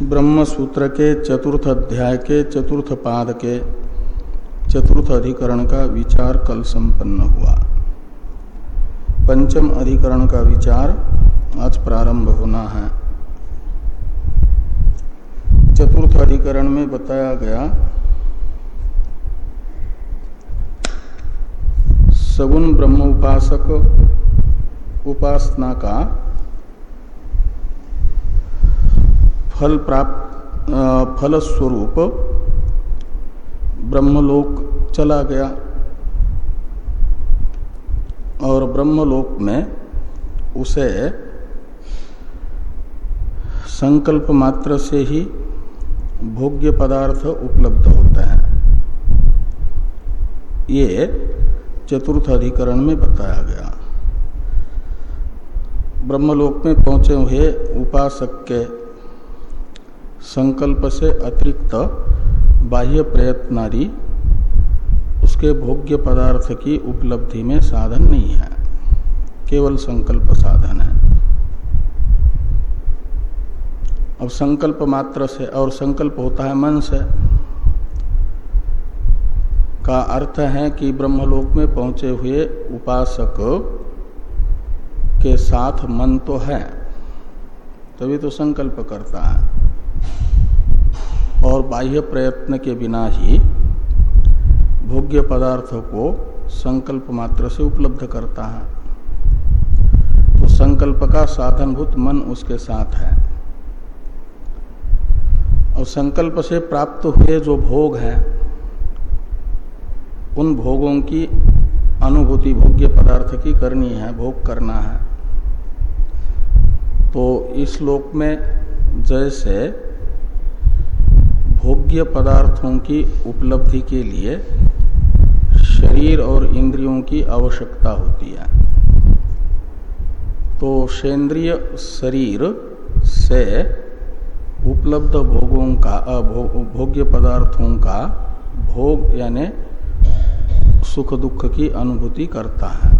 ब्रह्म सूत्र के चतुर्थ अध्याय के चतुर्थ पाद के चतुर्थ अधिकरण का विचार कल संपन्न हुआ। पंचम अधिकरण का विचार आज प्रारंभ होना है। चतुर्थ अधिकरण में बताया गया, सगुण ब्रह्म उपासक उपासना का फल प्राप्त फल स्वरूप ब्रह्मलोक चला गया। और ब्रह्मलोक में उसे संकल्प मात्र से ही भोग्य पदार्थ उपलब्ध होते हैं। ये चतुर्थ अधिकरण में बताया गया। ब्रह्मलोक में पहुँचे हुए उपासक के संकल्प से अतिरिक्त बाह्य प्रयत्नादि उसके भोग्य पदार्थ की उपलब्धि में साधन नहीं है। केवल संकल्प साधन है। अब संकल्प मात्र से और संकल्प होता है मन से। का अर्थ है कि ब्रह्मलोक में पहुँचे हुए उपासक के साथ मन तो है, तभी तो संकल्प करता है। और बाह्य प्रयत्न के बिना ही भोग्य पदार्थ को संकल्प मात्र से उपलब्ध करता है। तो संकल्प का साधनभूत मन उसके साथ है। और संकल्प से प्राप्त हुए जो भोग हैं, उन भोगों की अनुभूति भोग्य पदार्थ की करनी है, भोग करना है। तो इस लोक में जैसे भोग्य पदार्थों की उपलब्धि के लिए शरीर और इंद्रियों की आवश्यकता होती है। तो सेंद्रिय शरीर से उपलब्ध भोगों का भोग्य पदार्थों का भोग यानी सुख दुख की अनुभूति करता है।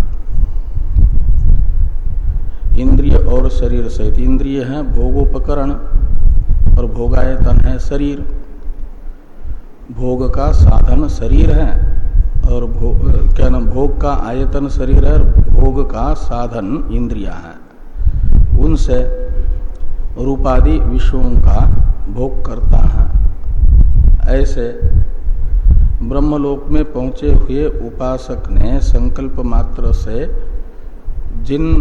इंद्रिय और शरीर सहित, इंद्रिय है भोगोपकरण और भोगायतन है शरीर। भोग का साधन शरीर है और भोग क्या नाम, भोग का आयतन शरीर है भोग का साधन इंद्रिया है। उनसे रूपादि विषयों का भोग करता है। ऐसे ब्रह्मलोक में पहुँचे हुए उपासक ने संकल्प मात्र से जिन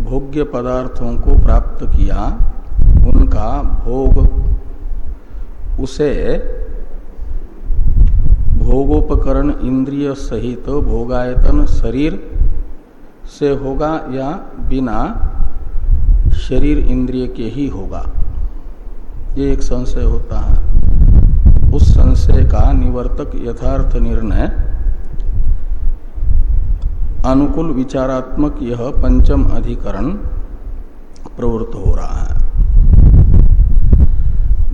भोग्य पदार्थों को प्राप्त किया, उनका भोग, उसे भोगोपकरण इंद्रिय सहित भोगायतन शरीर से होगा या बिना, शरीर इंद्रिय के ही होगा। ये एक संशय होता है। उस संशय का निवर्तक यथार्थ निर्णय, अनुकूल विचारात्मक यह पंचम अधिकरण प्रवृत्त हो रहा है।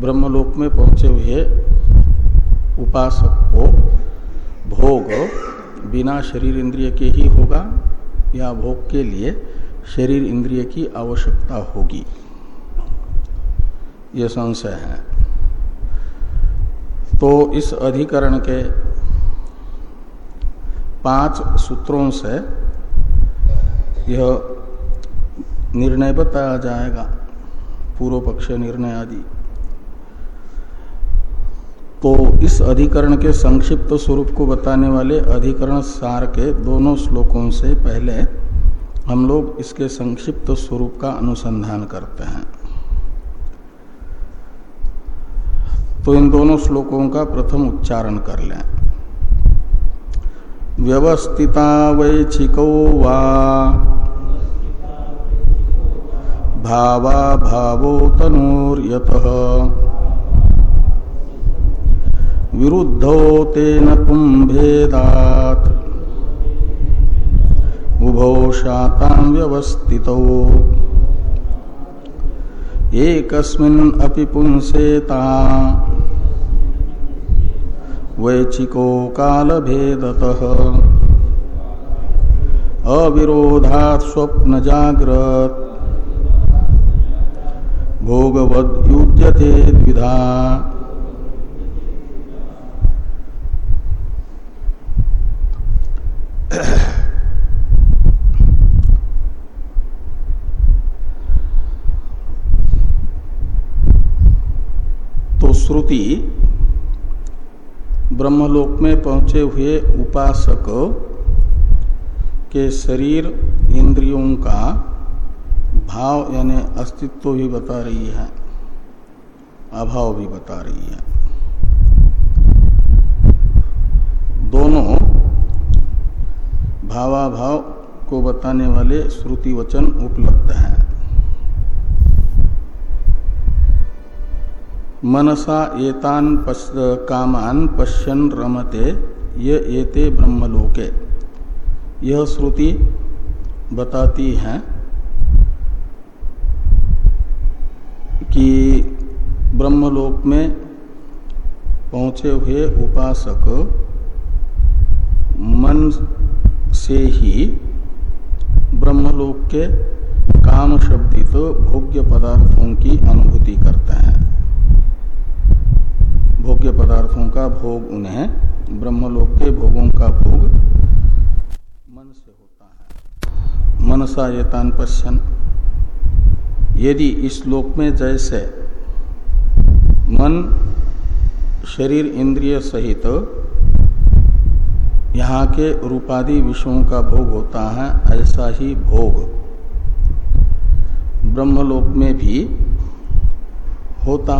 ब्रह्मलोक में पहुँचे हुए उपासक को भोग बिना शरीर इंद्रिय के ही होगा या भोग के लिए शरीर इंद्रिय की आवश्यकता होगी। ये संशय है। तो इस अधिकरण के पाँच सूत्रों से यह निर्णय बताया जाएगा। पूर्व पक्ष निर्णय आदि। तो इस अधिकरण के संक्षिप्त स्वरूप को बताने वाले अधिकरण सार के दोनों श्लोकों से पहले हम लोग इसके संक्षिप्त स्वरूप का अनुसंधान करते हैं। तो इन दोनों श्लोकों का प्रथम उच्चारण कर लें। व्यवस्थिता वैचिको वा भावा भावो तनोर्यतः विरुद्धो तेन कुंभेदात उभौ शातां व्यवस्थितौ। एकस्मिन् अपि पुंसेता। वैचिको कालभेदतः। अविरोधात् स्वप्न जाग्रत भोगवद युज्यते द्विधा। तो श्रुति ब्रह्मलोक में पहुँचे हुए उपासक के शरीर इंद्रियों का भाव यानी अस्तित्व भी बता रही है, अभाव भी बता रही है। दोनों भावाभाव को बताने वाले श्रुति वचन उपलब्ध हैं। मनसा एतान पश, कामान पश्यन रमते ये एते ब्रह्मलोके। यह श्रुति बताती है कि ब्रह्मलोक में पहुँचे हुए उपासक मन से ही ब्रह्मलोक के काम शब्दित भोग्य पदार्थों की अनुभूति करते हैं। भोग्य पदार्थों का भोग उन्हें ब्रह्मलोक के भोगों का भोग मन से होता है। मनसा येतान पश्चन यदि इस लोक में जैसे मन शरीर इंद्रिय सहित यहाँ के रूपादि विषयों का भोग होता है ऐसा ही भोग। ब्रह्मलोक में भी होता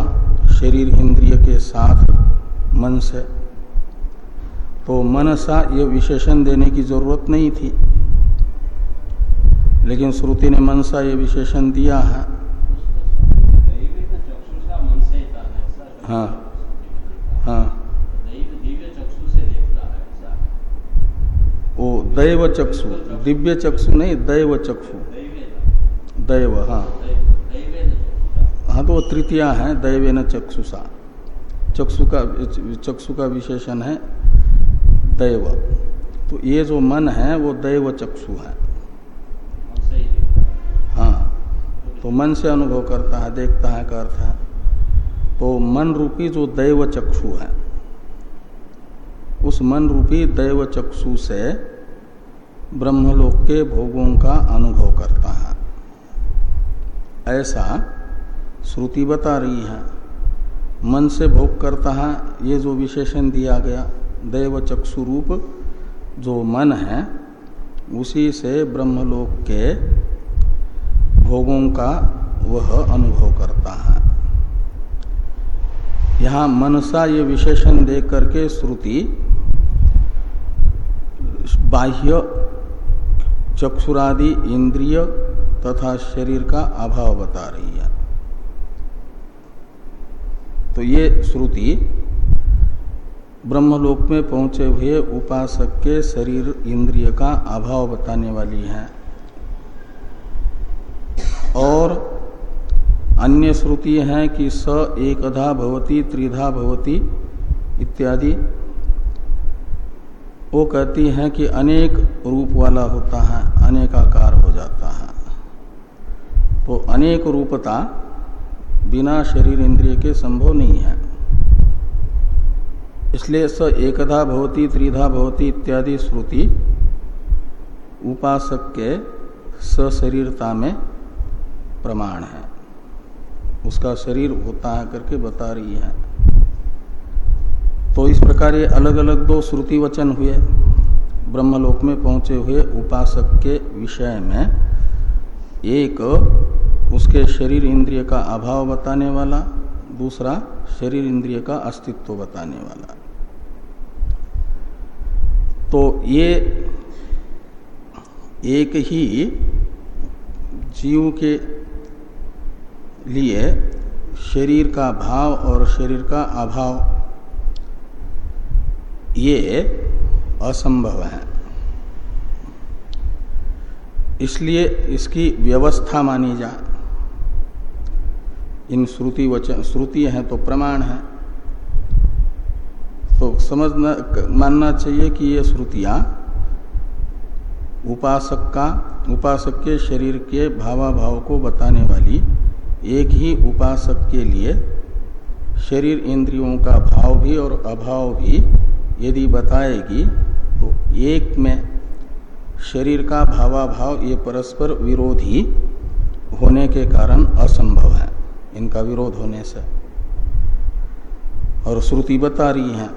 शरीर इंद्रिय के साथ मन से। तो मनसा ये विशेषण देने की ज़रूरत नहीं थी। लेकिन श्रुति ने मनसा ये विशेषण दिया है। हाँ हाँ वो दैव चक्षु दिव्य चक्षु नहीं दैव चक्षु दैव हाँ। हाँ तो वो तृतीया है, दैवेन चक्षुषा। चक्षु का चक्षु का विशेषण है दैव। तो ये जो मन है, वो दैव चक्षु है। हाँ तो मन से अनुभव करता है, देखता है का अर्थ है। तो मन रूपी जो दैव चक्षु है, उस मन रूपी दैव चक्षु से ब्रह्मलोक के भोगों का अनुभव करता है। ऐसा श्रुति बता रही है। मन से भोग करता है, ये जो विशेषण दिया गया, दैव चक्षु रूप, जो मन है, उसी से ब्रह्मलोक के भोगों का वह अनुभव करता है। यहाँ मनसा ये विशेषण दे करके श्रुति बाह्य चक्षुरादि इंद्रिय तथा शरीर का अभाव बता रही है। तो ये श्रुति ब्रह्मलोक में पहुँचे हुए उपासक के शरीर इंद्रिय का अभाव बताने वाली है। और अन्य श्रुति है कि स एकधा भवती, त्रिधा भवती इत्यादि। वो कहती हैं कि अनेक रूप वाला होता है, अनेक आकार हो जाता है। तो अनेक रूपता बिना शरीर इंद्रिय के संभव नहीं है। इसलिए स एकधा भवती, त्रिधा भवती इत्यादि श्रुति उपासक के सशरीरता में प्रमाण है। उसका शरीर होता है करके बता रही है। तो इस प्रकार ये अलग अलग दो श्रुति वचन हुए, ब्रह्मलोक में पहुँचे हुए उपासक के विषय में। एक, उसके शरीर इंद्रिय का अभाव बताने वाला, दूसरा, शरीर इंद्रिय का अस्तित्व बताने वाला। तो ये एक ही जीव के लिए शरीर का भाव और शरीर का अभाव ये असंभव है। इसलिए इसकी व्यवस्था मानी जा। इन श्रुति वचन श्रुति है तो प्रमाण है। तो समझना मानना चाहिए कि ये श्रुतियाँ उपासक का उपासक के शरीर के भावाभाव को बताने वाली एक ही उपासक के लिए शरीर इंद्रियों का भाव भी और अभाव भी यदि बताएगी तो एक में शरीर का भावाभाव ये परस्पर विरोधी होने के कारण असंभव है। इनका विरोध होने से। और श्रुति बता रही है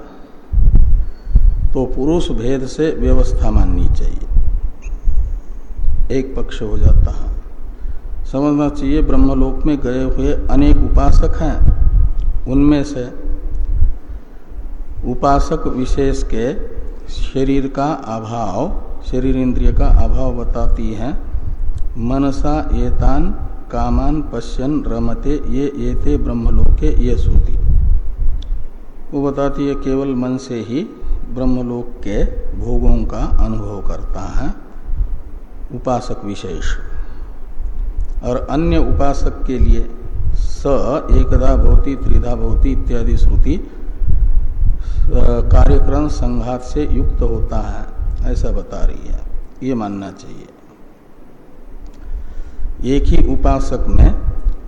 तो पुरुष भेद से व्यवस्था माननी चाहिए। एक पक्ष हो जाता है। समझना चाहिए, ब्रह्मलोक में गए हुए अनेक उपासक हैं। उनमें से उपासक विशेष के शरीर का अभाव, शरीर इंद्रिय का अभाव बताती है। मनसा एतान कामान पश्यन रमते, ये एते ब्रह्मलोके ये श्रुति। वो बताती है केवल मन से ही ब्रह्मलोक के भोगों का अनुभव करता है। उपासक विशेष। और अन्य उपासक के लिए स, एकदा भवती, त्रिधा भवती इत्यादि श्रुति कार्यक्रम संघात से युक्त होता है, ऐसा बता रही है। ये मानना चाहिए। एक ही उपासक में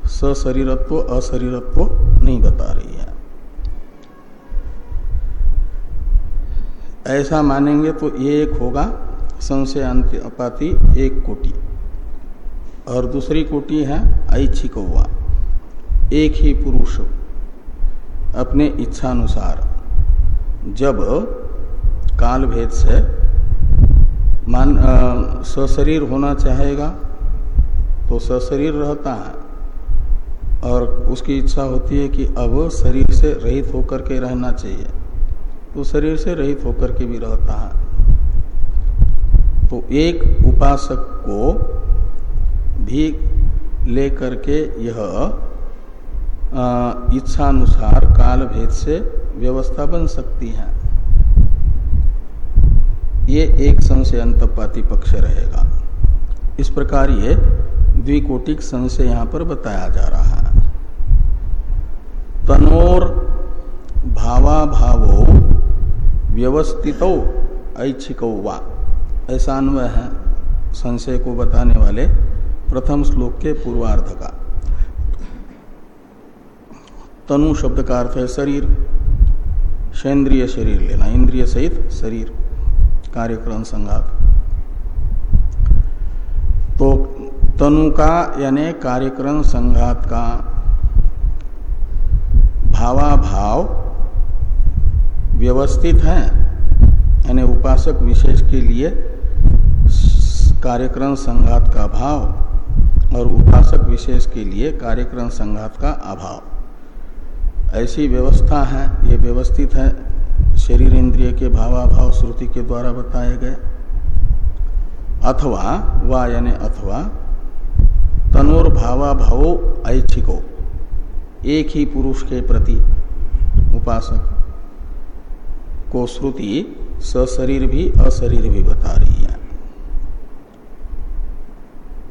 सशरीरत्व, अशरीरत्व नहीं बता रही है। ऐसा मानेंगे तो ये एक होगा, संशय अंत्यपाती एक कोटि। और दूसरी कोटि है ऐच्छिक हुआ। एक ही पुरुष अपने इच्छानुसार। जब काल भेद से मान सशरीर होना चाहेगा तो सशरीर रहता है। और उसकी इच्छा होती है कि अब शरीर से रहित होकर के रहना चाहिए। तो शरीर से रहित होकर के भी रहता है। तो एक उपासक को भी लेकर के यह इच्छानुसार काल भेद से व्यवस्था बन सकती है। ये एक संशय अंतपाती पक्ष रहेगा। इस प्रकार ये द्विकोटिक संशय यहाँ पर बताया जा रहा है। तनोर भावा भावो व्यवस्थित ऐच्छिक वा। ऐसा अन्वय है संशय को बताने वाले प्रथम श्लोक के पूर्वार्ध का। तनु शब्द का अर्थ है शरीर। शेंद्रिय शरीर लेना, इंद्रिय सहित शरीर, कार्यक्रम संघात। तो तनु का यानी कार्यक्रम संघात का भावाभाव व्यवस्थित है, यानी उपासक विशेष के लिए कार्यक्रम संघात का भाव और उपासक विशेष के लिए कार्यक्रम संघात का अभाव। ऐसी व्यवस्था है, ये व्यवस्थित है, शरीर इंद्रिय के भावाभाव श्रुति के द्वारा बताए गए। अथवा, वा यानी अथवा, तनोर भावा भावो ऐच्छिको, एक ही पुरुष के प्रति उपासक को श्रुति सशरीर भी, अशरीर भी बता रही है।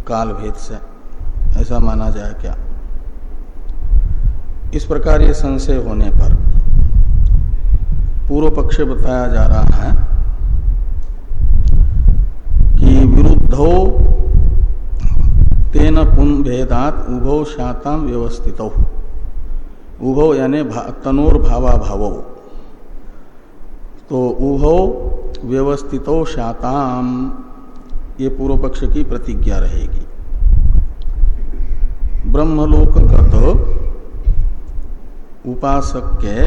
काल भेद से, ऐसा माना जाए क्या? इस प्रकार ये संशय होने पर पूर्व पक्ष बताया जा रहा है कि विरुद्धो तेन पुन भेदात उभो शाताम व्यवस्थित। उभो यानी भा, तनोर भावा भावो तो उभो व्यवस्थितो शाताम ये पूर्व पक्ष की प्रतिज्ञा रहेगी। ब्रह्मलोकगत उपासक के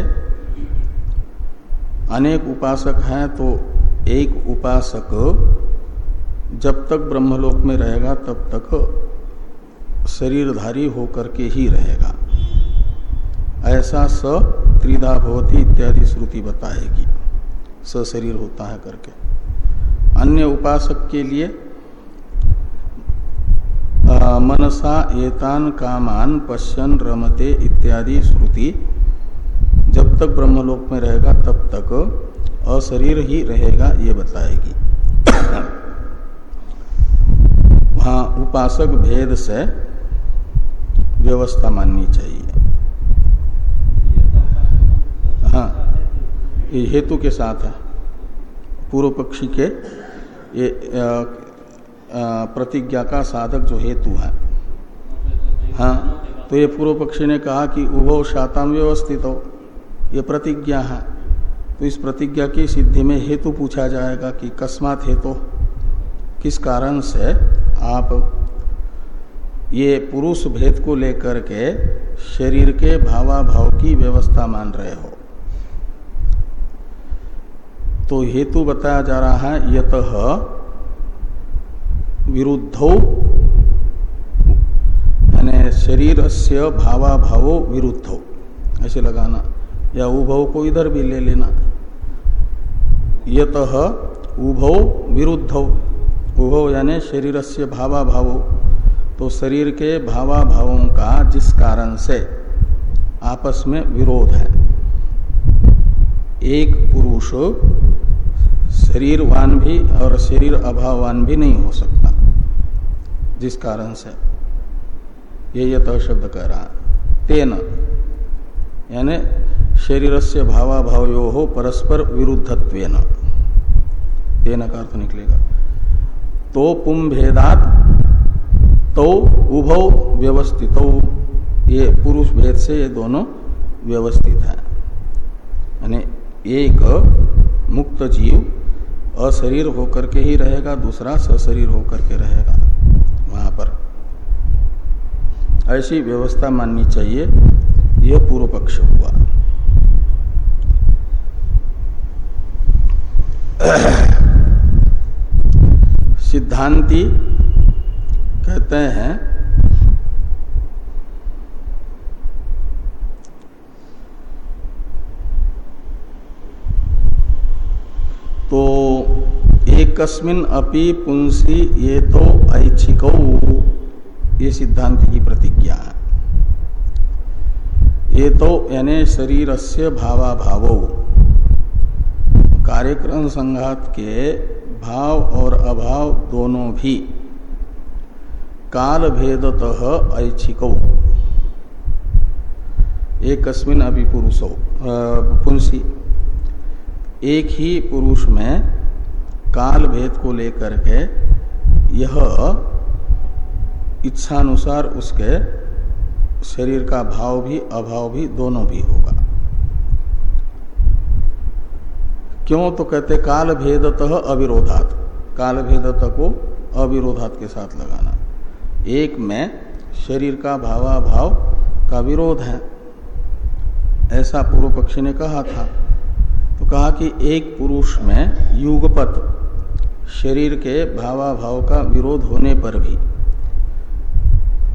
अनेक उपासक हैं तो एक उपासक जब तक ब्रह्मलोक में रहेगा, तब तक शरीरधारी होकर के ही रहेगा। ऐसा स त्रिधा भवती इत्यादि श्रुति बताएगी। सशरीर होता है करके। अन्य उपासक के लिए मनसा एतान कामान पश्यन रमते इत्यादि श्रुति। जब तक ब्रह्मलोक में रहेगा, तब तक अशरीर ही रहेगा, ये बताएगी। वहाँ उपासक भेद से व्यवस्था माननी चाहिए। हाँ ये हेतु के साथ है। पूर्व पक्षी के, ये प्रतिज्ञा का साधक जो हेतु है। हाँ तो ये पूर्व पक्षी ने कहा कि उभो शाताम व्यवस्थित। हो ये प्रतिज्ञा है। तो इस प्रतिज्ञा की सिद्धि में हेतु पूछा जाएगा कि कस्मात हेतु? किस कारण से आप ये पुरुष भेद को लेकर के शरीर के भावाभाव की व्यवस्था मान रहे हो? तो हेतु बताया जा रहा है, यत विरुद्धो यानी शरीर से भावाभावो विरुद्धो। ऐसे लगाना। या उभव को इधर भी ले लेना। यत उभव विरुद्धो। उभव यानी शरीर से भावाभावो। तो शरीर के भावाभावों का जिस कारण से आपस में विरोध है। एक पुरुष शरीरवान भी और शरीर अभाववान भी नहीं हो सकता। जिस कारण से। ये यत शब्द कह रहा तेन, यानी शरीर से भावाभावयो हो परस्पर विरुद्धत्व तेन का अर्थ निकलेगा। तो पुम भेदात तो उभव व्यवस्थित। ये पुरुष भेद से ये दोनों व्यवस्थित है। यानी एक मुक्त जीव अशरीर होकर के ही रहेगा, दूसरा सशरीर होकर के रहेगा। वहाँ पर। ऐसी व्यवस्था माननी चाहिए यह पूर्व पक्ष हुआ। सिद्धांति कहते हैं तो एकस्मिन अपि पुंसी ये तो ऐच्छिक। ये सिद्धांत की प्रतिज्ञा है। ये तो यानी शरीर से भावाभाव। कार्यक्रम संघात के भाव और अभाव दोनों भी काल भेदत ऐच्छिक। एक अभी पुरुषो पुंसी। एक ही पुरुष में काल भेद को लेकर के यह इच्छानुसार उसके शरीर का भाव भी, अभाव भी दोनों भी होगा। क्यों? तो कहते काल भेदत अविरोधात। काल भेदत को अविरोधात के साथ लगाना। एक में शरीर का भावाभाव का विरोध है। ऐसा पूर्व पक्षी ने कहा था। तो कहा कि एक पुरुष में युगपत शरीर के भावाभाव का विरोध होने पर भी,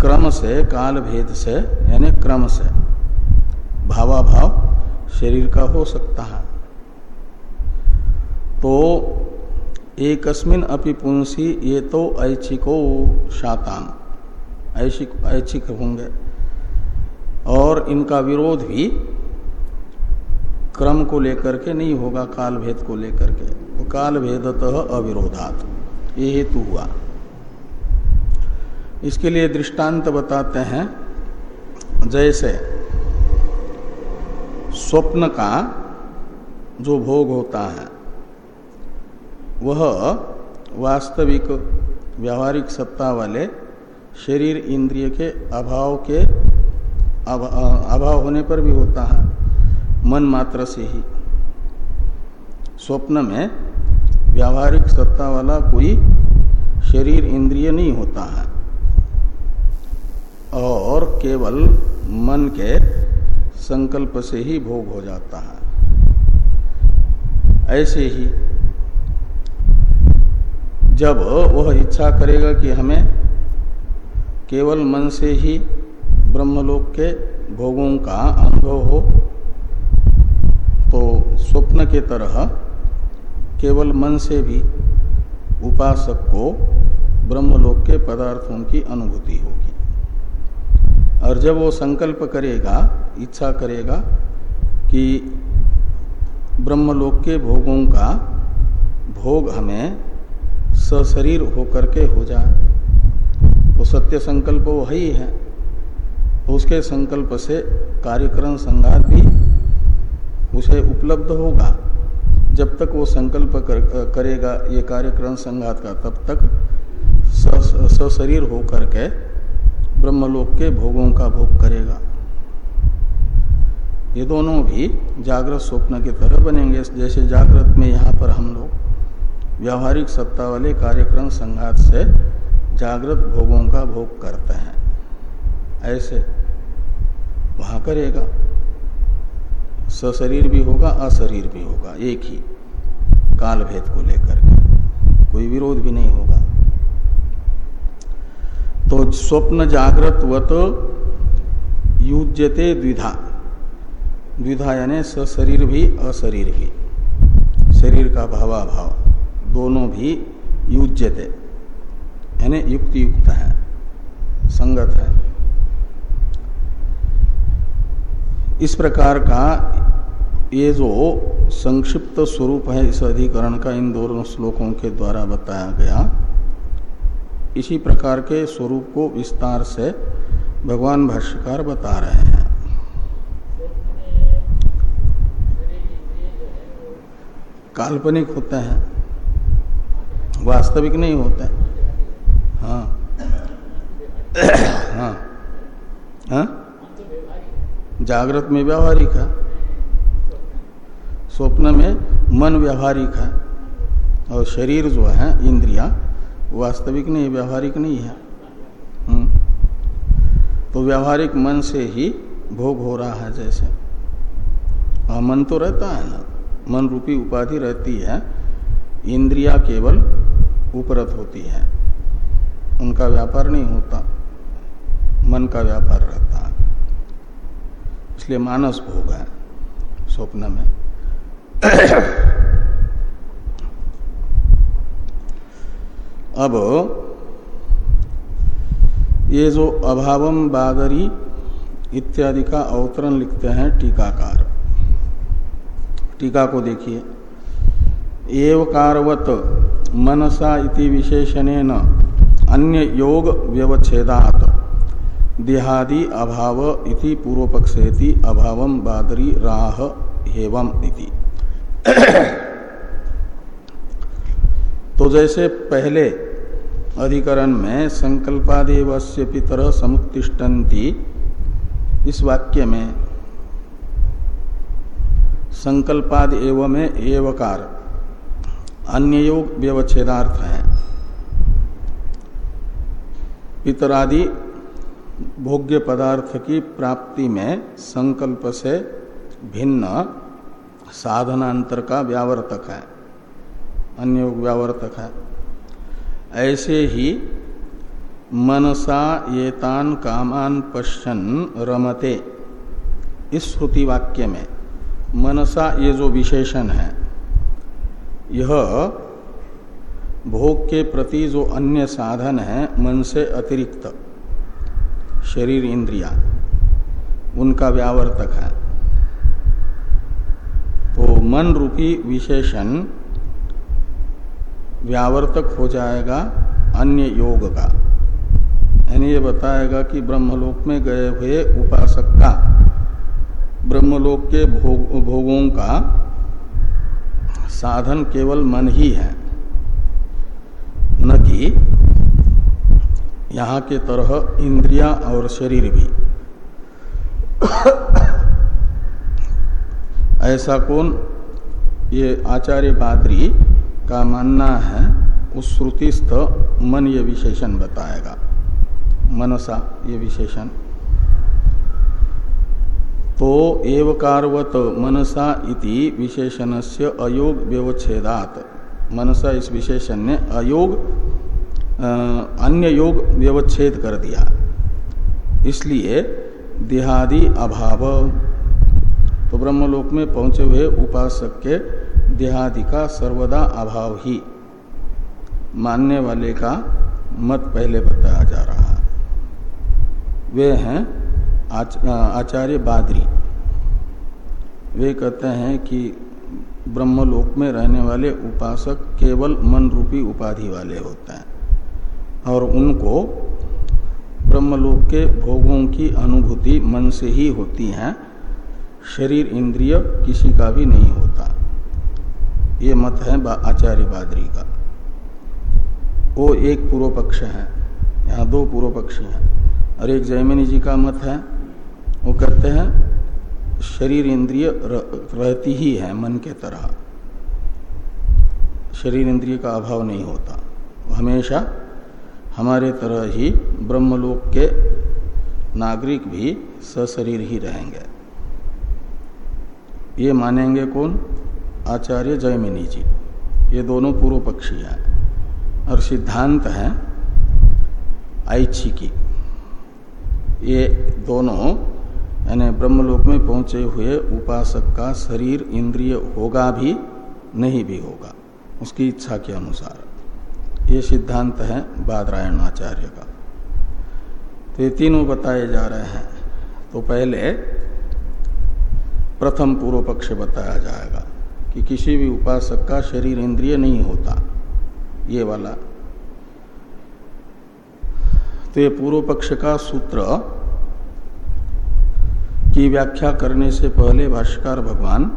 क्रम से, काल भेद से, यानी क्रम से, भावाभाव शरीर का हो सकता है। तो एकस्मिन अपि पुंसी ये तो ऐच्छिको शाताम ऐच्छिक ऐच्छिक होंगे। और इनका विरोध भी क्रम को लेकर के नहीं होगा, काल भेद को लेकर के। काल भेदत अविरोधात। ये हेतु हुआ। इसके लिए दृष्टांत बताते हैं। जैसे स्वप्न का जो भोग होता है, वह वास्तविक व्यावहारिक सत्ता वाले शरीर इंद्रिय के अभाव के अभाव होने पर भी होता है, मन मात्र से ही। स्वप्न में व्यावहारिक सत्ता वाला कोई शरीर इंद्रिय नहीं होता है। और केवल मन के संकल्प से ही भोग हो जाता है। ऐसे ही जब वह इच्छा करेगा कि हमें केवल मन से ही ब्रह्मलोक के भोगों का अनुभव हो तो स्वप्न के तरह केवल मन से भी उपासक को ब्रह्मलोक के पदार्थों की अनुभूति होगी। और जब वो संकल्प करेगा, इच्छा करेगा कि ब्रह्मलोक के भोगों का भोग हमें सशरीर होकर के हो जाए तो सत्य संकल्प वही है। तो उसके संकल्प से कार्यक्रम संघात भी उसे उपलब्ध होगा। जब तक वो संकल्प कर, करेगा ये कार्यक्रम संघात का तब तक सशरीर होकर के ब्रह्मलोक के भोगों का भोग करेगा। ये दोनों भी जागृत स्वप्न की तरह बनेंगे। जैसे जागृत में यहाँ पर हम लोग व्यावहारिक सत्ता वाले कार्यक्रम संघात से जागृत भोगों का भोग करते हैं। ऐसे वहाँ करेगा। सशरीर भी होगा, अशरीर भी होगा, एक ही काल भेद को लेकर कोई विरोध भी नहीं होगा। तो स्वप्न जागृत वत युजते द्विधा। द्विधा यानी सशरीर भी, अशरीर भी। शरीर का भावाभाव, दोनों भी युजते यानी युक्ति युक्त है, संगत है। इस प्रकार का ये जो संक्षिप्त स्वरूप है इस अधिकरण का इन दोनों श्लोकों के द्वारा बताया गया, इसी प्रकार के स्वरूप को विस्तार से भगवान भाष्यकार बता रहे हैं। काल्पनिक होते हैं, वास्तविक नहीं होते। हाँ। हाँ। हाँ। जागृत में व्यावहारिक है। स्वप्न में मन व्यावहारिक है। और शरीर जो है, इंद्रिया, वास्तविक नहीं, व्यवहारिक नहीं है। हम्म। तो व्यावहारिक मन से ही भोग हो रहा है जैसे। और मन तो रहता है ना। मन रूपी उपाधि रहती है। इंद्रिया केवल उपरत होती है। उनका व्यापार नहीं होता। मन का व्यापार रहता है। इसलिए मानस भोग है, स्वप्न में। अब ये जो अभावम बादरी इत्यादि का अवतरण लिखते हैं टीकाकार। टीका को देखिए। एवकारवत मनसा इति विशेषण अन्य योग व्यवच्छेदात। देहादि अभाव इति पूर्व पक्षेति अभावम बादरी राह हेवम इति। तो जैसे पहले अधिकरण में संकल्पादेवस्य पितर समुत्तिष्ठन्ति, इस वाक्य में संकल्पाद एवं में एवकार अन्य योग व्यवच्छेदार्थ है। पितरादि भोग्य पदार्थ की प्राप्ति में संकल्प से भिन्न साधनांतर का व्यावर्तक है अन्य व्यावर्तक है। ऐसे ही मनसा येतान कामान पश्चन रमते। इस श्रुति वाक्य में मनसा ये जो विशेषण है, यह भोग के प्रति जो अन्य साधन है, मन से अतिरिक्त। शरीर इंद्रिया उनका व्यावर्तक है। तो मन रूपी विशेषण व्यावर्तक हो जाएगा अन्य योग का। यानी ये बताएगा कि ब्रह्मलोक में गए हुए उपासक का ब्रह्मलोक के भोग, भोगों का साधन केवल मन ही है। न कि यहाँ के तरह इंद्रिया और शरीर भी। ऐसा कौन? ये आचार्य पात्री का मानना है, उस श्रुतिस्थ मन ये विशेषण बताएगा। मनसा ये विशेषण। तो एवकारवत मनसा इति विशेषण से अयोग व्यवच्छेदात। मनसा इस विशेषण ने अयोग अन्य योग व्यवच्छेद कर दिया। इसलिए देहादि अभाव। तो ब्रह्मलोक में पहुँचे हुए उपासक के देहादि का सर्वदा अभाव ही मानने वाले का मत पहले बताया जा रहा। है वे हैं आचार्य बादरी। वे कहते हैं कि ब्रह्मलोक में रहने वाले उपासक केवल मन रूपी उपाधि वाले होते हैं। और उनको ब्रह्मलोक के भोगों की अनुभूति मन से ही होती है। शरीर इंद्रिय किसी का भी नहीं होता। ये मत है आचार्य बादरी का। वो एक पूर्व पक्ष है। यहाँ दो पूर्व पक्षी हैं। और एक जयमिनी जी का मत है। वो कहते हैं, शरीर इंद्रिय रहती ही है मन के तरह। शरीर इंद्रिय का अभाव नहीं होता। हमेशा हमारे तरह ही ब्रह्मलोक के नागरिक भी सशरीर ही रहेंगे। ये मानेंगे कौन? आचार्य जयमिनी जी। ये दोनों पूर्व पक्षी हैं और सिद्धांत है ऐच्छिकी। ये दोनों, यानी ब्रह्मलोक में पहुँचे हुए उपासक का शरीर इंद्रिय होगा भी, नहीं भी होगा। उसकी इच्छा के अनुसार। ये सिद्धांत है बादरायण आचार्य का। तो ये तीनों बताए जा रहे हैं। तो पहले प्रथम पूर्व पक्ष बताया जाएगा कि किसी भी उपासक का शरीर इंद्रिय नहीं होता। ये वाला। तो ये पूर्व पक्ष का सूत्र की व्याख्या करने से पहले भाष्कर भगवान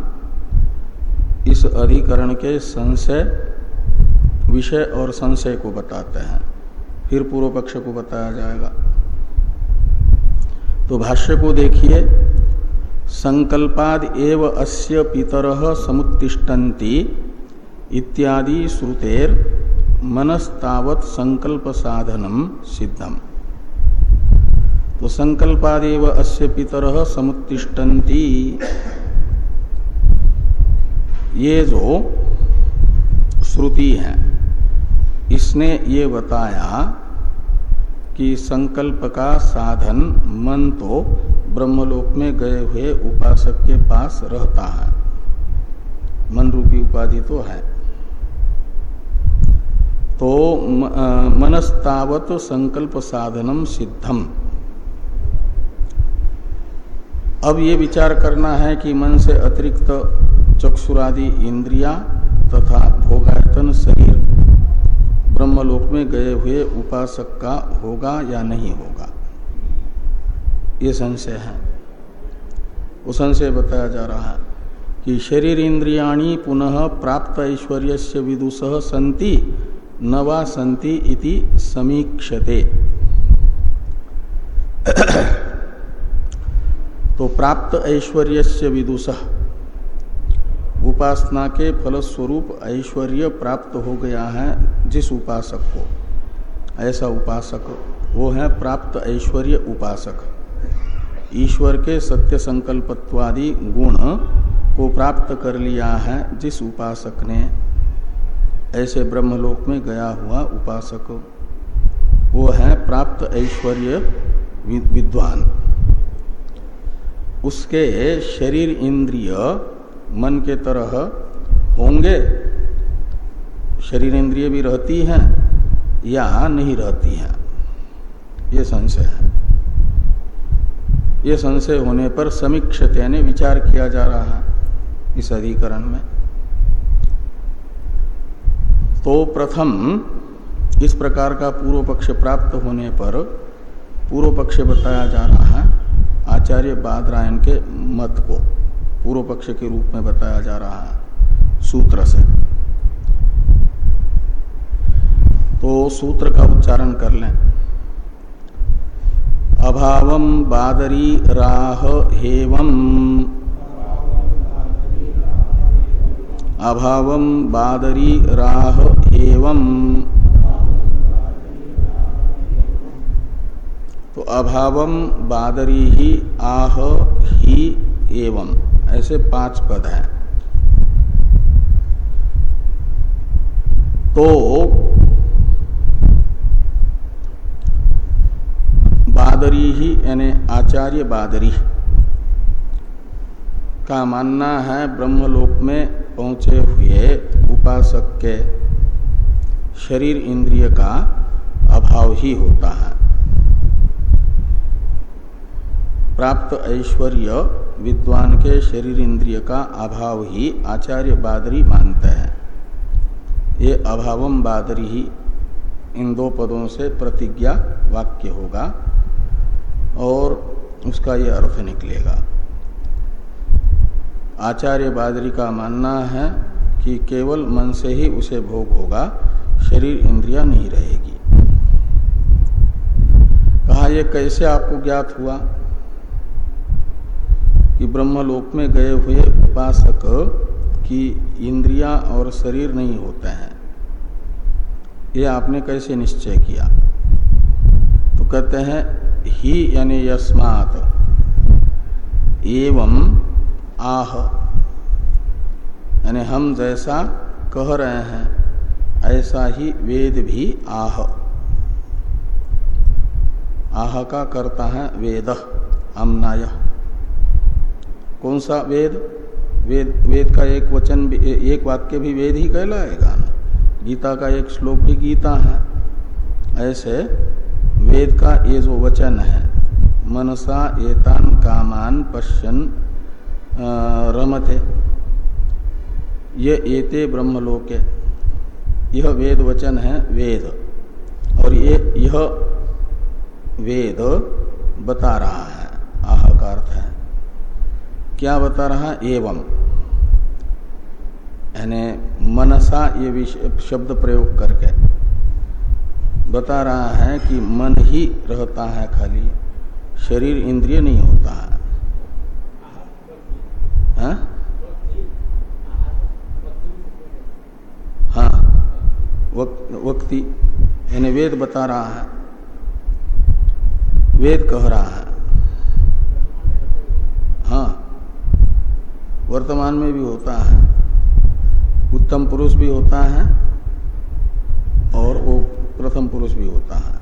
इस अधिकरण के संशय विषय और संशय को बताते हैं, फिर पूर्व पक्ष को बताया जाएगा। तो भाष्य को देखिए, संकल्पाद एव अस्य पितर समुत्तिष्ठन्ति इत्यादि श्रुतेर मनस्तावत संकल्प साधनम सिद्धम। तो संकल्पादेव अस्य पितर समुत्तिष्ठन्ति। ये जो श्रुति है इसने ये बताया कि संकल्प का साधन मन तो ब्रह्मलोक में गए हुए उपासक के पास रहता है। मन रूपी उपाधि तो है। तो मनस्तावत संकल्प साधनम सिद्धम। अब ये विचार करना है कि मन से अतिरिक्त चक्षुरादि इंद्रिया तथा भोगायतन शरीर ब्रह्मलोक में गए हुए उपासक का होगा या नहीं होगा? ये संशय है। वो संशय बताया जा रहा है कि शरीर इंद्रियाणी पुनः प्राप्त ऐश्वर्य से विदुष संति नवा संति इति समीक्षते। तो प्राप्त ऐश्वर्य से विदुष उपासना के फलस्वरूप ऐश्वर्य प्राप्त हो गया है जिस उपासक को। ऐसा उपासक वो है प्राप्त ऐश्वर्य उपासक। ईश्वर के सत्य संकल्पत्वादि गुण को प्राप्त कर लिया है जिस उपासक ने। ऐसे ब्रह्मलोक में गया हुआ उपासक वो है प्राप्त ऐश्वर्य विद्वान। उसके शरीर इंद्रिय मन के तरह होंगे शरीर इंद्रिय भी रहती हैं या नहीं रहती हैं, ये संशय है। ये संशय होने पर समीक्षत यानी विचार किया जा रहा है इस अधिकरण में। तो प्रथम इस प्रकार का पूर्व पक्ष प्राप्त होने पर पूर्व पक्ष बताया जा रहा है आचार्य बादरायन के मत को। पूर्व पक्ष के रूप में बताया जा रहा है, सूत्र से। तो सूत्र का उच्चारण कर लें। अभावम बादरी राह हेवम अभावम बादरी राह एवं तो अभावम बादरी ही आह ही एवं। ऐसे पाँच पद हैं। तो बादरी ही, यानी आचार्य बादरी का मानना है, ब्रह्मलोक में पहुँचे हुए उपासक के शरीर इंद्रिय का अभाव ही होता है। प्राप्त ऐश्वर्य विद्वान के शरीर इंद्रिय का अभाव ही आचार्य बादरी मानते हैं। ये अभावम बादरी ही इन दो पदों से प्रतिज्ञा वाक्य होगा और उसका ये अर्थ निकलेगा। आचार्य बादरी का मानना है कि केवल मन से ही उसे भोग होगा, शरीर इंद्रिया नहीं रहेगी। कहा यह कैसे आपको ज्ञात हुआ? कि ब्रह्मलोक में गए हुए उपासक की इंद्रिया और शरीर नहीं होते हैं। ये आपने कैसे निश्चय किया? तो कहते हैं, ही यानी यस्मात, एवं आह। यानी हम जैसा कह रहे हैं, ऐसा ही वेद भी आह। आह का करता है वेद अमनाय कौन सा वेद? वेद वेद का एक वचन भी, एक वाक्य भी वेद ही कहलाएगा। ना गीता का एक श्लोक भी गीता है। ऐसे वेद का ये जो वचन है, मनसा एतान कामान पश्यन रमते। ये एते ब्रह्मलोके। यह वेद वचन है, वेद। और ये, यह वेद बता रहा है। आह का अर्थ है। क्या बता रहा एवं। यानी मनसा ये शब्द प्रयोग करके। बता रहा है कि मन ही रहता है खाली शरीर इंद्रिय नहीं होता है। हा? हाँ वक, वक्ति। यानी वेद बता रहा है। वेद कह रहा है हाँ। वर्तमान में भी होता है, उत्तम पुरुष भी होता है और वो प्रथम पुरुष भी होता है।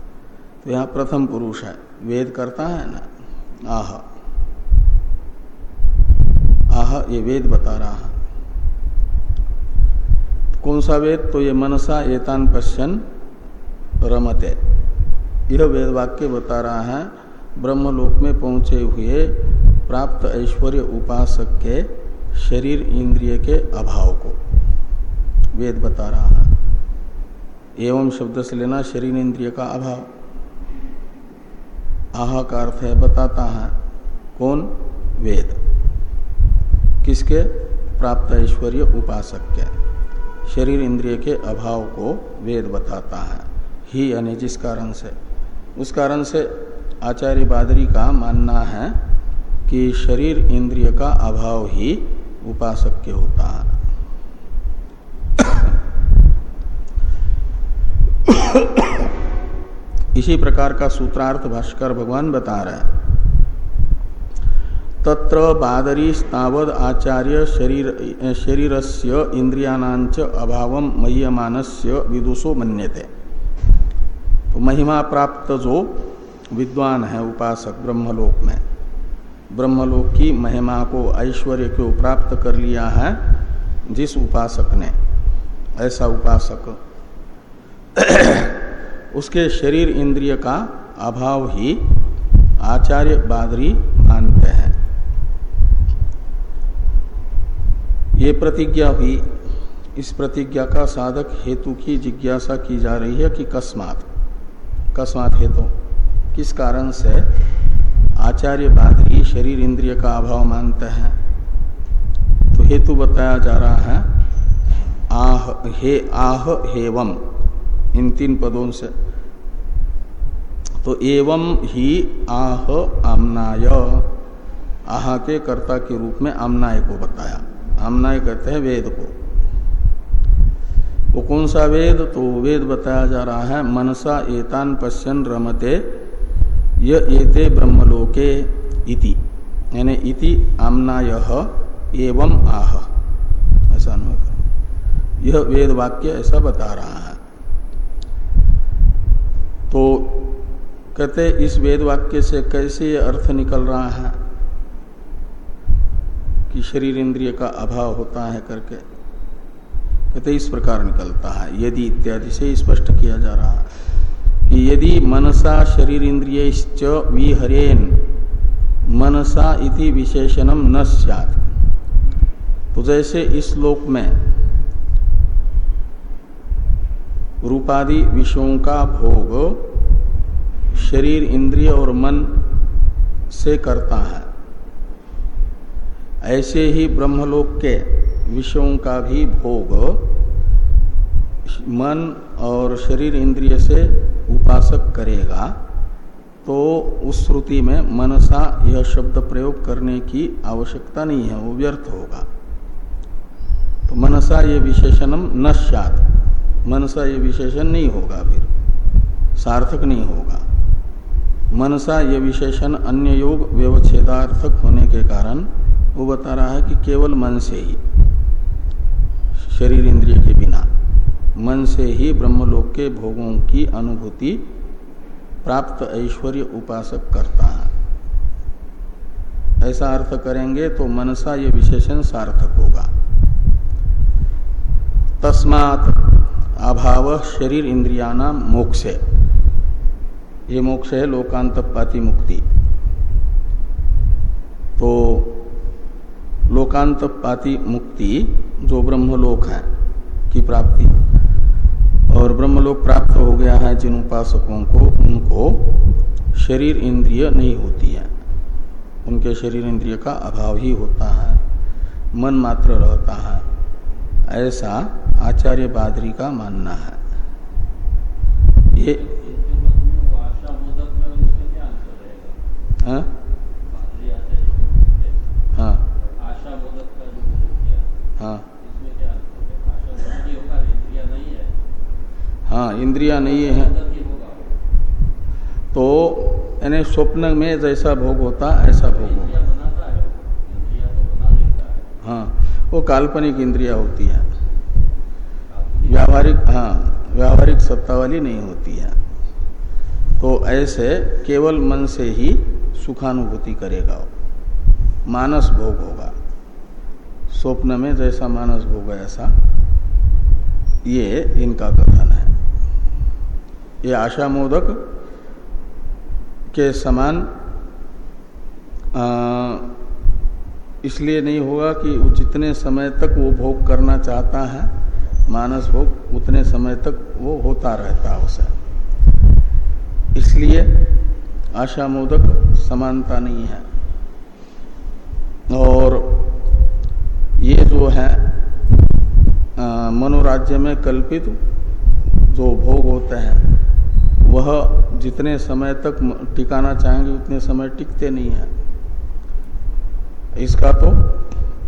तो यहाँ प्रथम पुरुष है। वेद करता है ना? आह। आह, ये वेद बता रहा है। कौन सा वेद? तो ये मनसा एतान पश्यन रमते। यह वेद वाक्य बता रहा है। ब्रह्मलोक में पहुँचे हुए प्राप्त ऐश्वर्य उपासक के शरीर इंद्रिय के अभाव को। वेद बता रहा है। एवं शब्द से लेना शरीर इंद्रिय का अभाव। आह का अर्थ है बताता है कौन? वेद। किसके? प्राप्त ऐश्वर्य उपासक के। शरीर इंद्रिय के अभाव को वेद बताता है। ही यानी जिस कारण से। उस कारण से आचार्य बादरी का मानना है कि शरीर इंद्रिय का अभाव ही उपासक के होता है इसी प्रकार का सूत्रार्थ भाष्कर भगवान बता रहे हैं। तत्र बादरी स्तावद आचार्य शरीर, शरीरस्य अभाव मह्यमानस्य विदुषो मन्यते। तो महिमा प्राप्त जो विद्वान है उपासक ब्रह्मलोक में। ब्रह्मलोक की महिमा को, ऐश्वर्य को प्राप्त कर लिया है जिस उपासक ने। ऐसा उपासक। उसके शरीर इंद्रिय का अभाव ही आचार्य बादरी मानते हैं। ये प्रतिज्ञा हुई इस प्रतिज्ञा का साधक हेतु की जिज्ञासा की जा रही है कि कस्मात। कस्मात हेतु। किस कारण से? आचार्य बादरी शरीर इंद्रिय का अभाव मानते हैं। तो हेतु बताया जा रहा है, आह, हे, आह, हेवम, इन तीन पदों से। तो एवं ही आह, आमनाय, आह के कर्ता के रूप में आमनाय को बताया। आमनाय कहते हैं वेद को। वो कौन सा वेद? तो वेद बताया जा रहा है, मनसा एतान पश्यन रमते, ये ब्रह्मलोके इति। यानी इति आमनाय एवं आह। ऐसा अनुय यह वेद वाक्य ऐसा बता रहा है। तो कहते इस वेद वाक्य से कैसे ये अर्थ निकल रहा है कि शरीर इंद्रिय का अभाव होता है करके? कहते इस प्रकार निकलता है। यदि इत्यादि से स्पष्ट किया जा रहा है कि यदि मनसा शरीर इंद्रिय विहरेन मनसा इति विशेषणम न सत तो जैसे इस श्लोक में रूपादि विषयों का भोग शरीर, इंद्रिय और मन से करता है, ऐसे ही ब्रह्मलोक के विषयों का भी भोग मन और शरीर, इंद्रिय से उपासक करेगा। तो उस श्रुति में मनसा यह शब्द प्रयोग करने की आवश्यकता नहीं है, वो व्यर्थ होगा। तो मनसा ये विशेषणम नश्यात मनसा ये विशेषण नहीं होगा फिर। सार्थक नहीं होगा। मनसा ये विशेषण अन्य योग व्यवच्छेदार्थक होने के कारण वो बता रहा है कि केवल मन से ही, शरीर इंद्रिय के बिना, मन से ही ब्रह्मलोक के भोगों की अनुभूति प्राप्त ऐश्वर्य उपासक करता है। ऐसा अर्थ करेंगे तो मनसा ये विशेषण सार्थक होगा। तस्मात अभाव शरीर इंद्रिया नाम मोक्ष। है ये मोक्ष है लोकांतपाती मुक्ति। तो लोकांतपाती मुक्ति जो ब्रह्मलोक है की प्राप्ति। और ब्रह्मलोक प्राप्त हो गया है जिन उपासकों को उनको शरीर इंद्रिय नहीं होती है। उनके शरीर इंद्रिय का अभाव ही होता है, मन मात्र रहता है। ऐसा आचार्य बादरी का मानना है। ये हाँ? हाँ। हाँ। हाँ इंद्रिया नहीं है। तो यानी स्वप्न में जैसा भोग होता, ऐसा भोग होगा हाँ वो काल्पनिक इंद्रिया होती है। व्यावहारिक हाँ व्यावहारिक सत्ता वाली नहीं होती है। तो ऐसे केवल मन से ही सुखानुभूति करेगा मानस भोग होगा। स्वप्न में जैसा मानस भोग ऐसा। ये इनका कथन है। ये आशा मोदक के समान इसलिए नहीं होगा कि जितने समय तक वो भोग करना चाहता है, मानस भोग, उतने समय तक वो होता रहता है उसे। इसलिए आशा मोदक समानता नहीं है। और ये जो है मनोराज्य में कल्पित जो भोग होते हैं, वह जितने समय तक टिकाना चाहेंगे, उतने समय टिकते नहीं है। इसका तो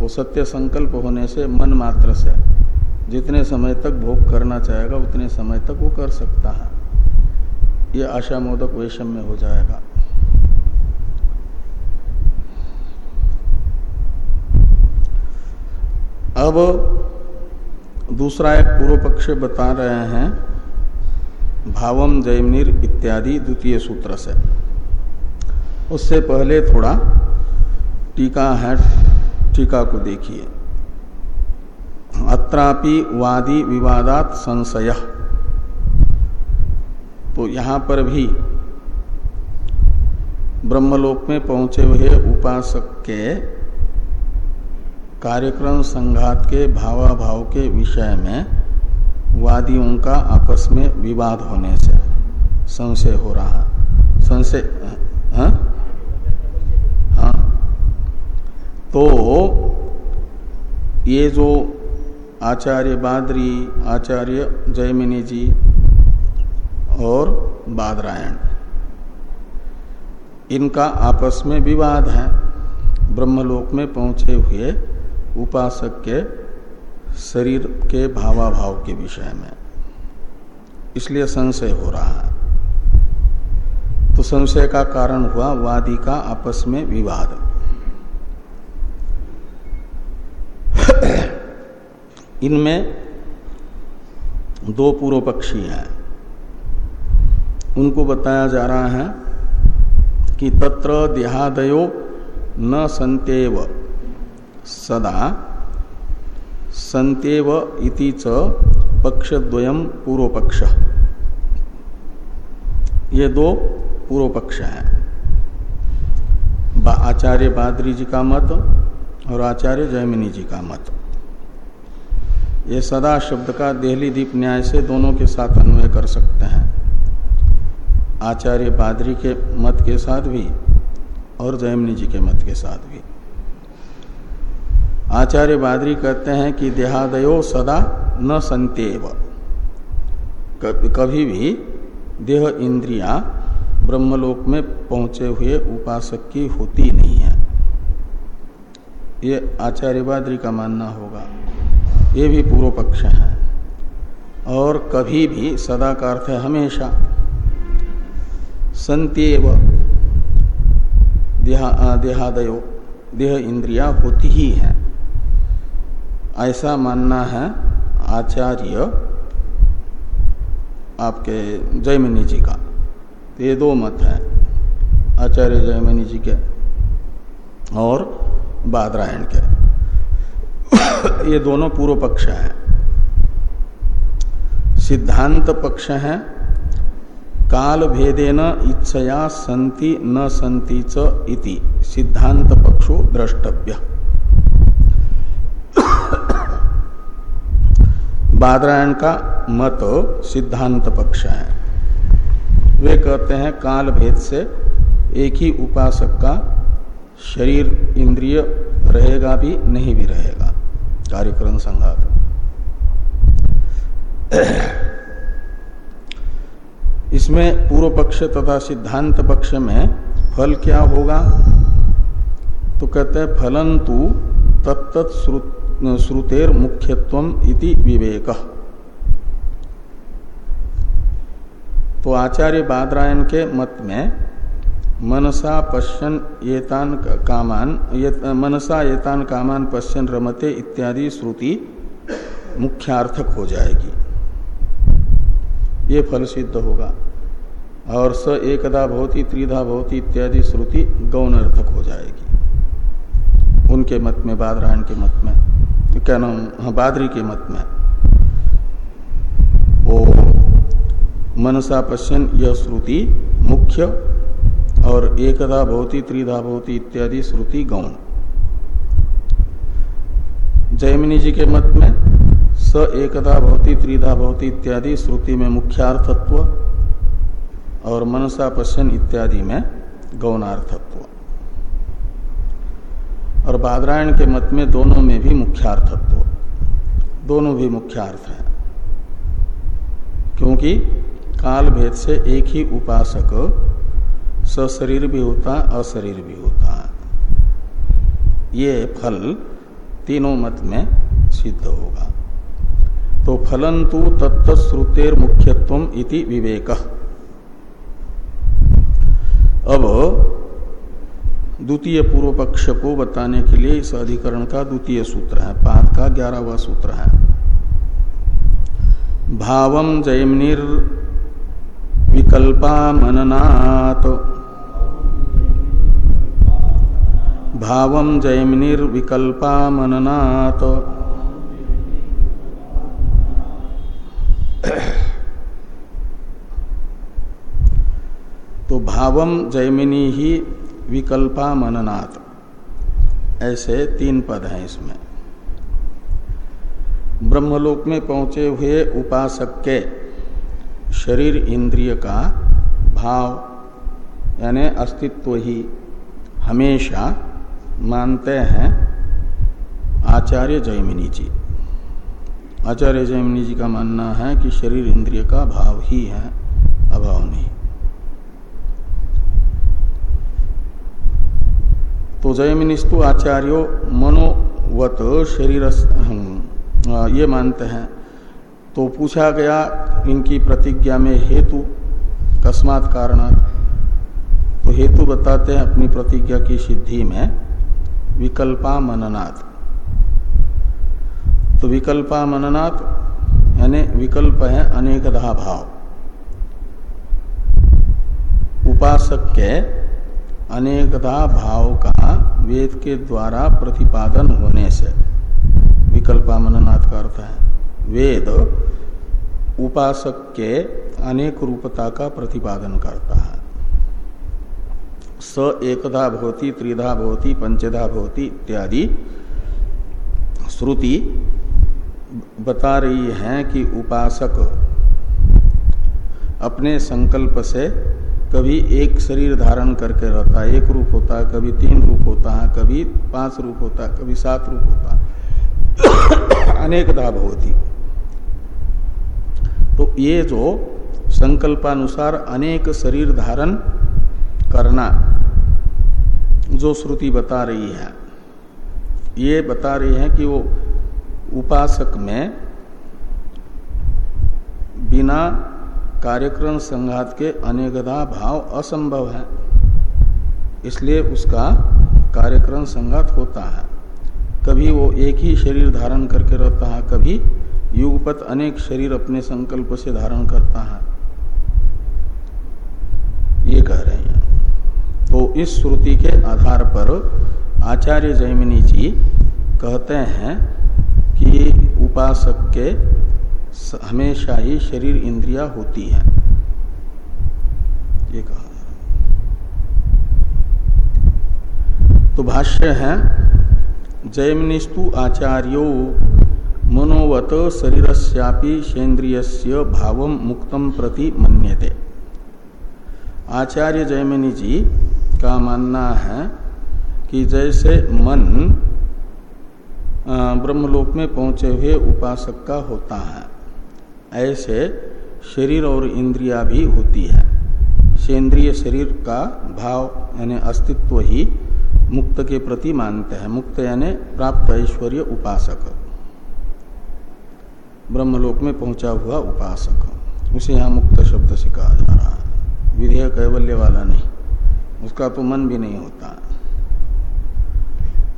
वो सत्य संकल्प होने से मन मात्र से जितने समय तक भोग करना चाहेगा, उतने समय तक वो कर सकता है। ये आशा मोदक वैषम में हो जाएगा। अब दूसरा एक पूर्व पक्ष बता रहे हैं। भावम जयमनिर इत्यादि द्वितीय सूत्र से। उससे पहले थोड़ा टीका है, टीका को देखिए। अत्रापि वादी विवादात संशय। तो यहाँ पर भी ब्रह्मलोक में पहुँचे हुए उपासक के कार्यक्रम संघात के भावाभाव के विषय में वादियों का आपस में विवाद होने से संशय हो रहा। संशय हाँ? हाँ। तो ये जो आचार्य बादरी, आचार्य जयमिनी जी और बादरायण, इनका आपस में विवाद है। ब्रह्मलोक में पहुँचे हुए उपासक के शरीर के भावाभाव के विषय में। इसलिए संशय हो रहा है। तो संशय का कारण हुआ वादी का आपस में विवाद। इनमें दो पूर्व पक्षी हैं। उनको बताया जा रहा है कि तत्र देहादयो न संतेव। सदा संतेव इति च पक्षद्वयम पूर्व पक्ष ये दो पूर्व पक्ष हैं आचार्य बादरी जी का मत और आचार्य जयमिनी जी का मत। ये सदा शब्द का देहली दीप न्याय से दोनों के साथ अन्वय कर सकते हैं। आचार्य बादरी के मत के साथ भी और जयमिनी जी के मत के साथ भी। आचार्य बादरी कहते हैं कि देहादयो सदा न संतेव। कभी भी देह इंद्रिया ब्रह्मलोक में पहुँचे हुए उपासक की होती नहीं है। ये आचार्य बादरी का मानना होगा। ये भी पूर्व पक्ष है। और कभी भी सदा का अर्थ है हमेशा। संत्यव देहा, देहादयो, देह इंद्रिया होती ही है। ऐसा मानना है, आचार्य आपके जयमिनी जी का। तो ये दो मत है, आचार्य जयमिनी जी के और बादरायण के। ये दोनों पूर्व पक्ष हैं। सिद्धांत पक्ष है, काल भेदेन इच्छया संति न संति च इति। सिद्धांत पक्षो द्रष्टव्य। बादरायण का मत सिद्धांत पक्ष है। वे कहते हैं काल भेद से एक ही उपासक का शरीर इंद्रिय रहेगा भी, नहीं भी रहेगा। कार्यक्रम संघात। इसमें पूर्व पक्ष तथा सिद्धांत पक्ष में फल क्या होगा? तो कहते हैं फलन फलंतु तत्त श्रुतेर मुख्यत्व इति विवेक। तो आचार्य बादरायण के मत में मनसा पश्यन येतान कामान ये, मनसा येतान कामान पश्यन रमते इत्यादि श्रुति मुख्यार्थक हो जाएगी। ये फल सिद्ध होगा। और स एकदा भवती त्रिधा भवती इत्यादि श्रुति गौण अर्थक हो जाएगी। उनके मत में बादरायण के मत में। क्या नाम हाँ बादरी के मत में। वो मनसा पश्यन यह श्रुति मुख्य, और एकदा भवती, त्रिधा भवती इत्यादि श्रुति गौण। जयमिनी जी के मत में स एकदा भवती, त्रिधा भवती इत्यादि श्रुति में मुख्यार्थत्व और मनसा पश्यन इत्यादि में गौणार्थत्व। और बादरायण के मत में दोनों में भी मुख्यार्थत्व। दोनों भी मुख्यार्थ है। क्योंकि काल भेद से एक ही उपासक सशरीर भी होता, अशरीर भी होता। ये फल तीनों मत में सिद्ध होगा। तो फलंतु तत्श्रुतेर मुख्यत्व इति विवेक। अब द्वितीय पूर्व पक्ष को बताने के लिए इस अधिकरण का द्वितीय सूत्र है, पाद का ग्यारहवा सूत्र है। भावम जयमनिर विकल्पा मननात भावम जयमनिर विकल्पा मननात तो भावम जयमिनी ही विकल्पा मननात् ऐसे तीन पद हैं इसमें। ब्रह्मलोक में पहुँचे हुए उपासक के शरीर इंद्रिय का भाव, यानी अस्तित्व ही हमेशा मानते हैं आचार्य जयमिनी जी। आचार्य जयमिनी जी का मानना है कि शरीर इंद्रिय का भाव ही है, अभाव नहीं। तो जयमिनिस्तु आचार्यो मनोवत शरीर ये मानते हैं। तो पूछा गया, इनकी प्रतिज्ञा में हेतु, कस्मात कारणात? तो हेतु बताते हैं अपनी प्रतिज्ञा की सिद्धि में विकल्पा मननात् तो विकल्पा मननात् यानी विकल्प है अनेकधा भाव। उपासक के अनेकता भाव का वेद के द्वारा प्रतिपादन होने से। विकल्पा मननाथ का अर्थ है, वेद उपासक के अनेक रूपता का प्रतिपादन करता है। स एकधा भवती, त्रिधा भवती, पंचधा भवती इत्यादि श्रुति बता रही है कि उपासक अपने संकल्प से कभी एक शरीर धारण करके रहता है, एक रूप होता है, कभी तीन रूप होता है, कभी पाँच रूप होता है, कभी सात रूप होता है। अनेकदा भवती तो ये जो संकल्पानुसार अनेक शरीर धारण करना जो श्रुति बता रही है, ये बता रही है कि वो उपासक में बिना कार्यक्रम संघात के अनेकधा भाव असंभव है। इसलिए उसका कार्यक्रम संघात होता है। कभी वो एक ही शरीर धारण करके रहता है, कभी युगपत अनेक शरीर अपने संकल्प से धारण करता है। ये कह रहे हैं। तो इस श्रुति के आधार पर आचार्य जयमिनी जी कहते हैं कि उपासक के हमेशा ही शरीर इंद्रिया होती है। ये कहा। तो भाष्य है, जयमिनिस्तु आचार्यो मनोवत शरीरस्यापि सेन्द्रिय भाव मुक्तम प्रति मन्यते। आचार्य जयमिनी जी का मानना है कि जैसे मन ब्रह्मलोक में पहुँचे हुए उपासक का होता है ऐसे शरीर और इंद्रिया भी होती है। सेंद्रिय शरीर का भाव यानी अस्तित्व ही मुक्त के प्रति मानते हैं। मुक्त यानी प्राप्त ऐश्वर्य उपासक। ब्रह्मलोक में पहुँचा हुआ उपासक। उसे यहाँ मुक्त शब्द से कहा जा रहा है। विधेय कैवल्य वाला नहीं। उसका तो मन भी नहीं होता।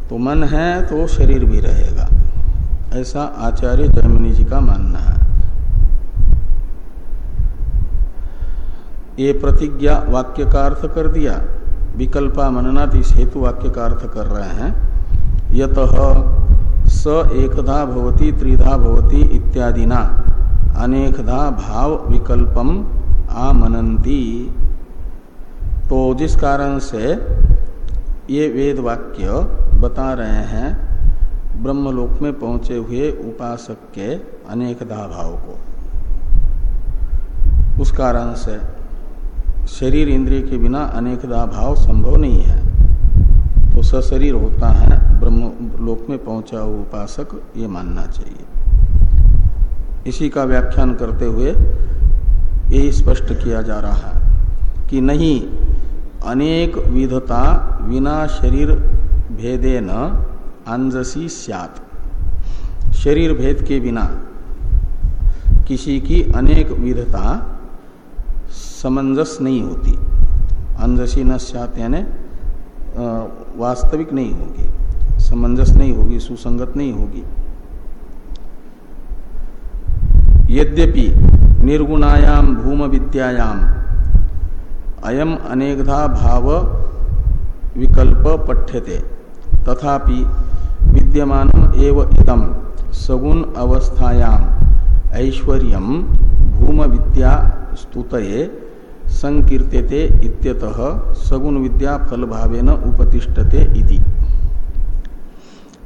तो मन है तो शरीर भी रहेगा। ऐसा आचार्य जयमिनी जी का मानना है। ये प्रतिज्ञा वाक्य का अर्थ कर दिया। विकल्पा मननाथ इस हेतु वाक्य का अर्थ कर रहे हैं। यत स एकधा भवती, त्रिधा भवती इत्यादिना। अनेकधा भाव विकल्पम आमनंती तो जिस कारण से ये वेद वाक्य बता रहे हैं, ब्रह्मलोक में पहुँचे हुए उपासक के अनेकधा भाव को। उस कारण से शरीर इंद्रिय के बिना अनेकदा भाव संभव नहीं है। तो सशरीर होता है, ब्रह्म लोक में पहुँचा हुआ उपासक, ये मानना चाहिए। इसी का व्याख्यान करते हुए ये स्पष्ट किया जा रहा है कि नहीं, अनेक विधता बिना शरीर भेदे न, अंजसी स्यात। शरीर भेद के बिना किसी की अनेक विधता समंजस नहीं होती। अंजसी न यानी वास्तविक नहीं होगी। समंजस नहीं होगी, सुसंगत नहीं होगी। यद्यपि निर्गुणायाम भूम विद्यायाम अयम अनेकधा भाव विकल्प पठ्यते, तथापि विद्यमान एव इदम सगुण अवस्थायाम ऐश्वर्य भूम विद्या स्तुतये संकीर्त्यते इत्यतः सगुण विद्या फल भावेन उपतिष्ठते इति।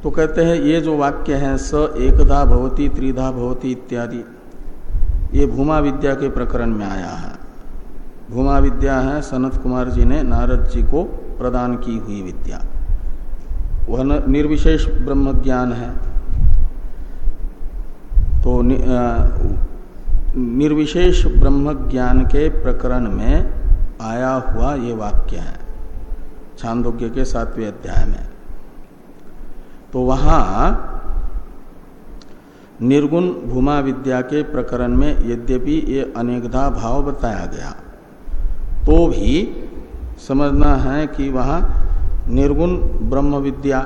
तो कहते हैं, ये जो वाक्य है, स एकधा भवती, त्रिधा भवती इत्यादि, ये भूमा विद्या के प्रकरण में आया है। भूमा विद्या है, सनत कुमार जी ने नारद जी को प्रदान की हुई विद्या। वह निर्विशेष ब्रह्म ज्ञान है। तो निर्विशेष ब्रह्म ज्ञान के प्रकरण में आया हुआ ये वाक्य है, छांदोग्य के सातवें अध्याय में। तो वहाँ निर्गुण भूमा विद्या के प्रकरण में यद्यपि ये अनेकधा भाव बताया गया तो भी समझना है कि वहाँ निर्गुण ब्रह्म विद्या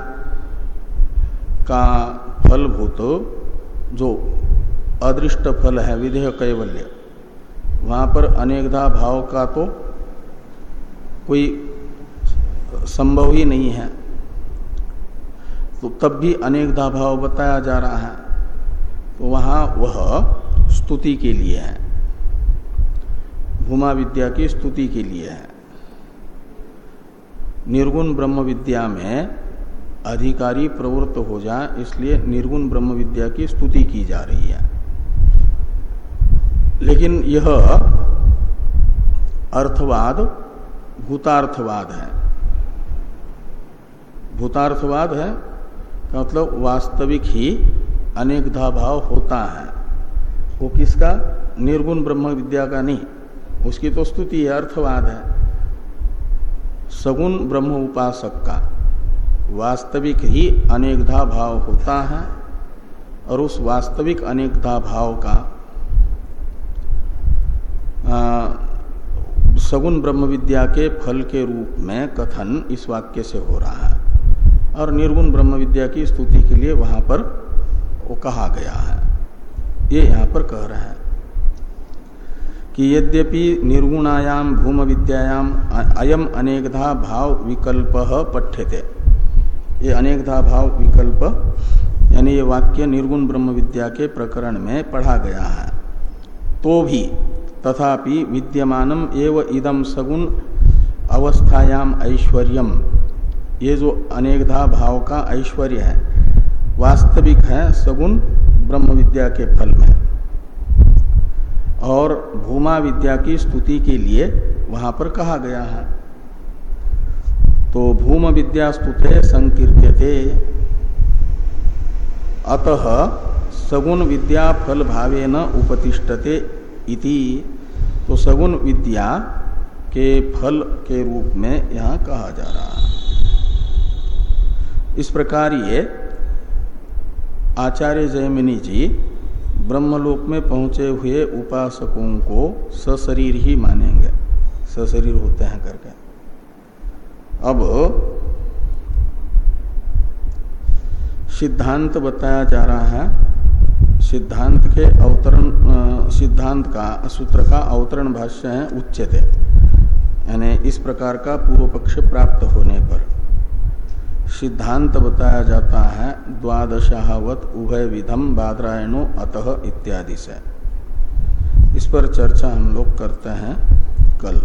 का फलभूत जो अदृष्ट फल है विधेय कैवल्य। वहाँ पर अनेकधा भाव का तो कोई संभव ही नहीं है। तो तब भी अनेकधा भाव बताया जा रहा है। तो वहाँ वह स्तुति के लिए है। भूमा विद्या की स्तुति के लिए है। निर्गुण ब्रह्म विद्या में अधिकारी प्रवृत्त हो जाए, इसलिए निर्गुण ब्रह्म विद्या की स्तुति की जा रही है। लेकिन यह अर्थवाद, भूतार्थवाद है। भूतार्थवाद है का मतलब वास्तविक ही अनेकधा भाव होता है। वो किसका? निर्गुण ब्रह्म विद्या का नहीं। उसकी तो स्तुति है, अर्थवाद है। सगुण ब्रह्म उपासक का वास्तविक ही अनेकधा भाव होता है और उस वास्तविक अनेकधा भाव का सगुण ब्रह्म विद्या के फल के रूप में कथन इस वाक्य से हो रहा है। और निर्गुण ब्रह्म विद्या की स्तुति के लिए वहाँ पर वो कहा गया है। ये यहाँ पर कह रहे हैं कि यद्यपि निर्गुणायाम भूम विद्यायाम अयम अनेकधा भाव विकल्प पठ्यते। ये अनेकधा भाव विकल्प, यानी ये वाक्य निर्गुण ब्रह्म विद्या के प्रकरण में पढ़ा गया है। तो भी तथापि विद्यमानम एव इदम सगुण अवस्थायाम ऐश्वर्यम। ये जो अनेकधा भाव का ऐश्वर्य है, वास्तविक है, सगुण ब्रह्म विद्या के फल में। और भूमा विद्या की स्तुति के लिए वहाँ पर कहा गया है। तो भूम विद्या स्तुते संकीर्त्यते अतः सगुण विद्या फल भावे न उपतिष्ठते। इति। तो सगुण विद्या के फल के रूप में यहाँ कहा जा रहा है। इस प्रकार ये आचार्य जयमिनी जी ब्रह्मलोक में पहुँचे हुए उपासकों को सशरीर ही मानेंगे। सशरीर होते हैं करके। अब सिद्धांत बताया जा रहा है सिद्धांत के अवतरण सिद्धांत का, सूत्र का अवतरण भाष्य है, उच्चते। यानी इस प्रकार का पूर्व पक्ष प्राप्त होने पर। सिद्धांत बताया जाता है, द्वादशावत उभय विधम बादरायणो अतः इत्यादि से। इस पर चर्चा हम लोग करते हैं कल।